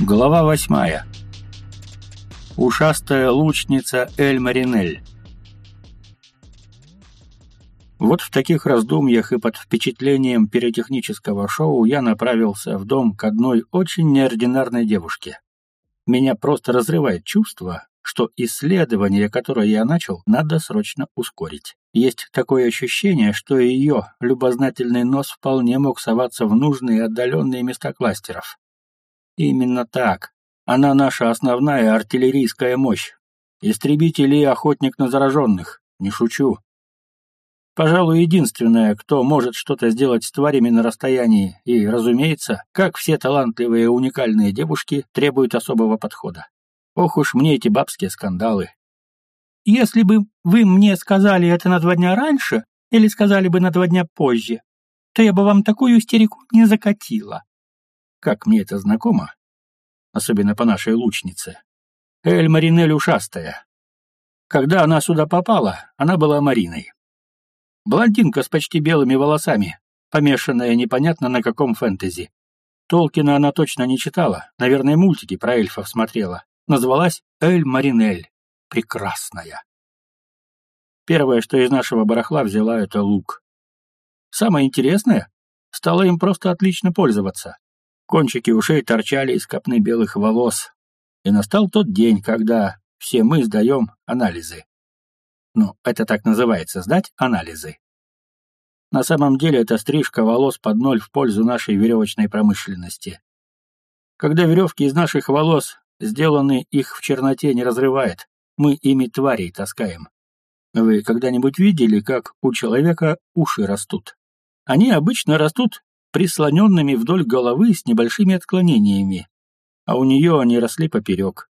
Глава восьмая. Ушастая лучница Эль Маринель. Вот в таких раздумьях и под впечатлением пиротехнического шоу я направился в дом к одной очень неординарной девушке. Меня просто разрывает чувство, что исследование, которое я начал, надо срочно ускорить. Есть такое ощущение, что ее любознательный нос вполне мог соваться в нужные отдаленные места кластеров. Именно так. Она наша основная артиллерийская мощь. Истребитель и охотник на зараженных. Не шучу. Пожалуй, единственная, кто может что-то сделать с тварями на расстоянии, и, разумеется, как все талантливые уникальные девушки, требуют особого подхода. Ох уж мне эти бабские скандалы. Если бы вы мне сказали это на два дня раньше, или сказали бы на два дня позже, то я бы вам такую истерику не закатила как мне это знакомо, особенно по нашей лучнице. Эль Маринель ушастая. Когда она сюда попала, она была Мариной. Блондинка с почти белыми волосами, помешанная непонятно на каком фэнтези. Толкина она точно не читала, наверное, мультики про эльфов смотрела. Назвалась Эль Маринель. Прекрасная. Первое, что из нашего барахла взяла, это лук. Самое интересное, стало им просто отлично пользоваться. Кончики ушей торчали из копны белых волос. И настал тот день, когда все мы сдаем анализы. Ну, это так называется, сдать анализы. На самом деле это стрижка волос под ноль в пользу нашей веревочной промышленности. Когда веревки из наших волос сделаны, их в черноте не разрывает, мы ими тварей таскаем. Вы когда-нибудь видели, как у человека уши растут? Они обычно растут прислоненными вдоль головы с небольшими отклонениями, а у нее они росли поперек.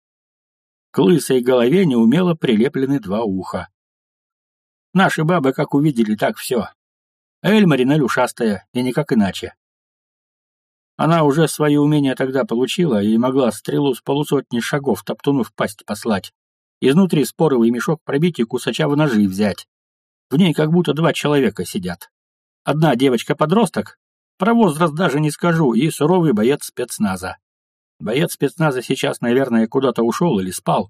К лысой голове неумело прилеплены два уха. Наши бабы как увидели, так все. Эль Маринель ушастая, и никак иначе. Она уже свои умения тогда получила и могла стрелу с полусотни шагов топтуну в пасть послать, изнутри споровый мешок пробить и кусача в ножи взять. В ней как будто два человека сидят. Одна девочка-подросток, про возраст даже не скажу, и суровый боец спецназа. Боец спецназа сейчас, наверное, куда-то ушел или спал.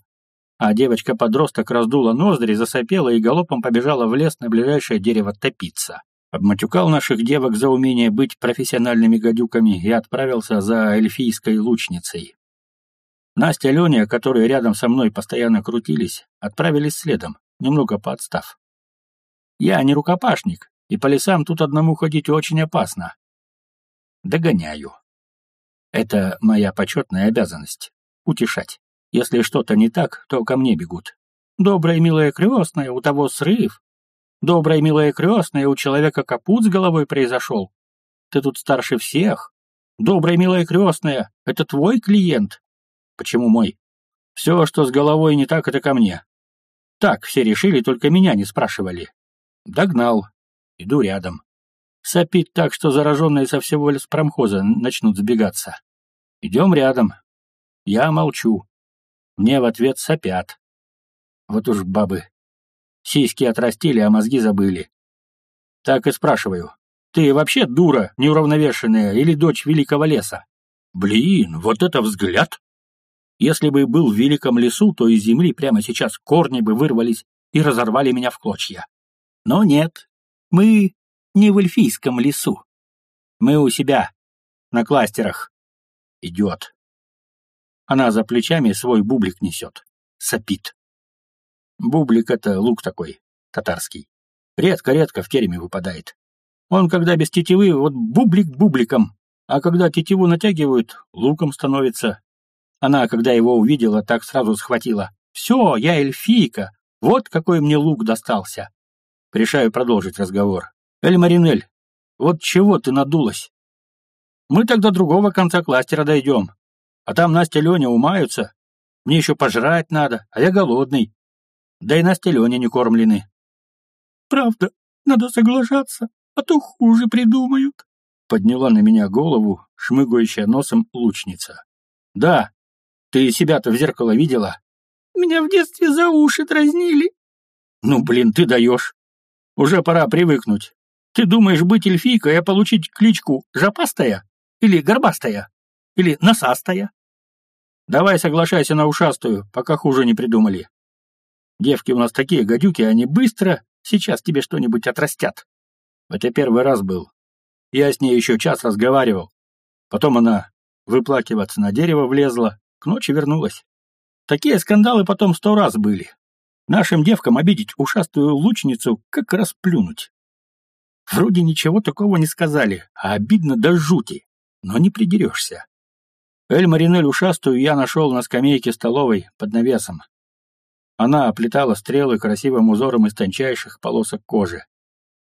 А девочка-подросток раздула ноздри, засопела и галопом побежала в лес на ближайшее дерево топиться. Обматюкал наших девок за умение быть профессиональными гадюками и отправился за эльфийской лучницей. Настя и Леня, которые рядом со мной постоянно крутились, отправились следом, немного поотстав. Я не рукопашник, и по лесам тут одному ходить очень опасно. Догоняю. Это моя почетная обязанность — утешать. Если что-то не так, то ко мне бегут. Добрая милая крестная, у того срыв. Добрая милая крестная, у человека капут с головой произошел. Ты тут старше всех. Добрая милая крестная, это твой клиент. Почему мой? Все, что с головой не так, это ко мне. Так все решили, только меня не спрашивали. Догнал. Иду рядом. Сопит так, что зараженные со всего леспромхоза начнут сбегаться. Идем рядом. Я молчу. Мне в ответ сопят. Вот уж бабы. Сиськи отрастили, а мозги забыли. Так и спрашиваю. Ты вообще дура, неуравновешенная, или дочь великого леса? Блин, вот это взгляд! Если бы был в великом лесу, то из земли прямо сейчас корни бы вырвались и разорвали меня в клочья. Но нет, мы не в эльфийском лесу. Мы у себя, на кластерах. Идет. Она за плечами свой бублик несет. Сопит. Бублик — это лук такой, татарский. Редко-редко в тереме выпадает. Он, когда без тетивы, вот бублик бубликом, а когда тетиву натягивают, луком становится. Она, когда его увидела, так сразу схватила. «Все, я эльфийка, вот какой мне лук достался». Решаю продолжить разговор. Эль Маринель, вот чего ты надулась? Мы тогда другого конца кластера дойдем. А там Настя Леня умаются. Мне еще пожрать надо, а я голодный. Да и Настя Леня не кормлены. Правда, надо соглашаться, а то хуже придумают. Подняла на меня голову, шмыгающая носом лучница. Да, ты себя-то в зеркало видела? Меня в детстве за уши дразнили. Ну, блин, ты даешь. Уже пора привыкнуть. Ты думаешь быть эльфийкой, а получить кличку «жопастая» или «горбастая» или «носастая»? Давай соглашайся на ушастую, пока хуже не придумали. Девки у нас такие гадюки, они быстро сейчас тебе что-нибудь отрастят. Это первый раз был. Я с ней еще час разговаривал. Потом она выплакиваться на дерево влезла, к ночи вернулась. Такие скандалы потом сто раз были. Нашим девкам обидеть ушастую лучницу, как расплюнуть. Вроде ничего такого не сказали, а обидно до жути, но не придерешься. Эль Маринель ушастую я нашел на скамейке столовой под навесом. Она оплетала стрелы красивым узором из тончайших полосок кожи.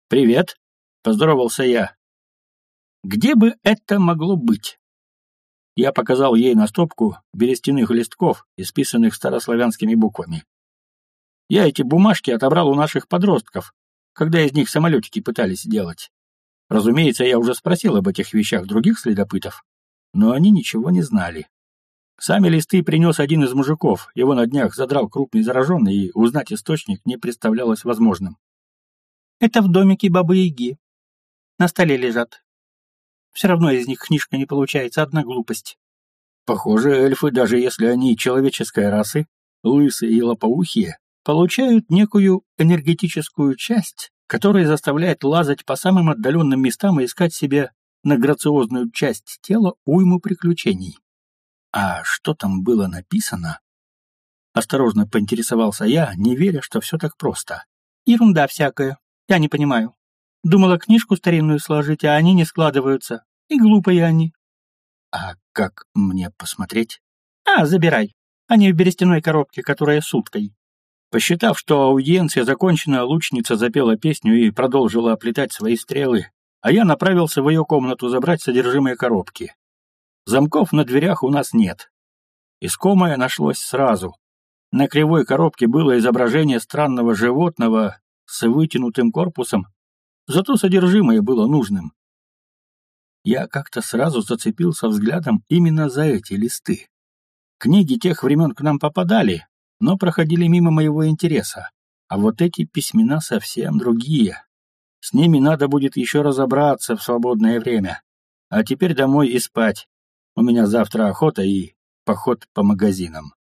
«Привет!» — поздоровался я. «Где бы это могло быть?» Я показал ей на стопку берестяных листков, исписанных старославянскими буквами. Я эти бумажки отобрал у наших подростков, когда из них самолетики пытались делать. Разумеется, я уже спросил об этих вещах других следопытов, но они ничего не знали. Сами листы принес один из мужиков, его на днях задрал крупный зараженный, и узнать источник не представлялось возможным. «Это в домике Бабы-Яги. На столе лежат. Все равно из них книжка не получается, одна глупость». Похоже, эльфы, даже если они человеческой расы, лысые и лопоухие, получают некую энергетическую часть, которая заставляет лазать по самым отдаленным местам и искать себе на грациозную часть тела уйму приключений. А что там было написано? Осторожно поинтересовался я, не веря, что все так просто. Ерунда всякая. Я не понимаю. Думала книжку старинную сложить, а они не складываются. И глупые они. А как мне посмотреть? А, забирай. Они в берестяной коробке, которая с уткой. Посчитав, что аудиенция закончена, лучница запела песню и продолжила оплетать свои стрелы, а я направился в ее комнату забрать содержимое коробки. Замков на дверях у нас нет. Искомое нашлось сразу. На кривой коробке было изображение странного животного с вытянутым корпусом, зато содержимое было нужным. Я как-то сразу зацепился взглядом именно за эти листы. Книги тех времен к нам попадали, но проходили мимо моего интереса, а вот эти письмена совсем другие. С ними надо будет еще разобраться в свободное время. А теперь домой и спать. У меня завтра охота и поход по магазинам.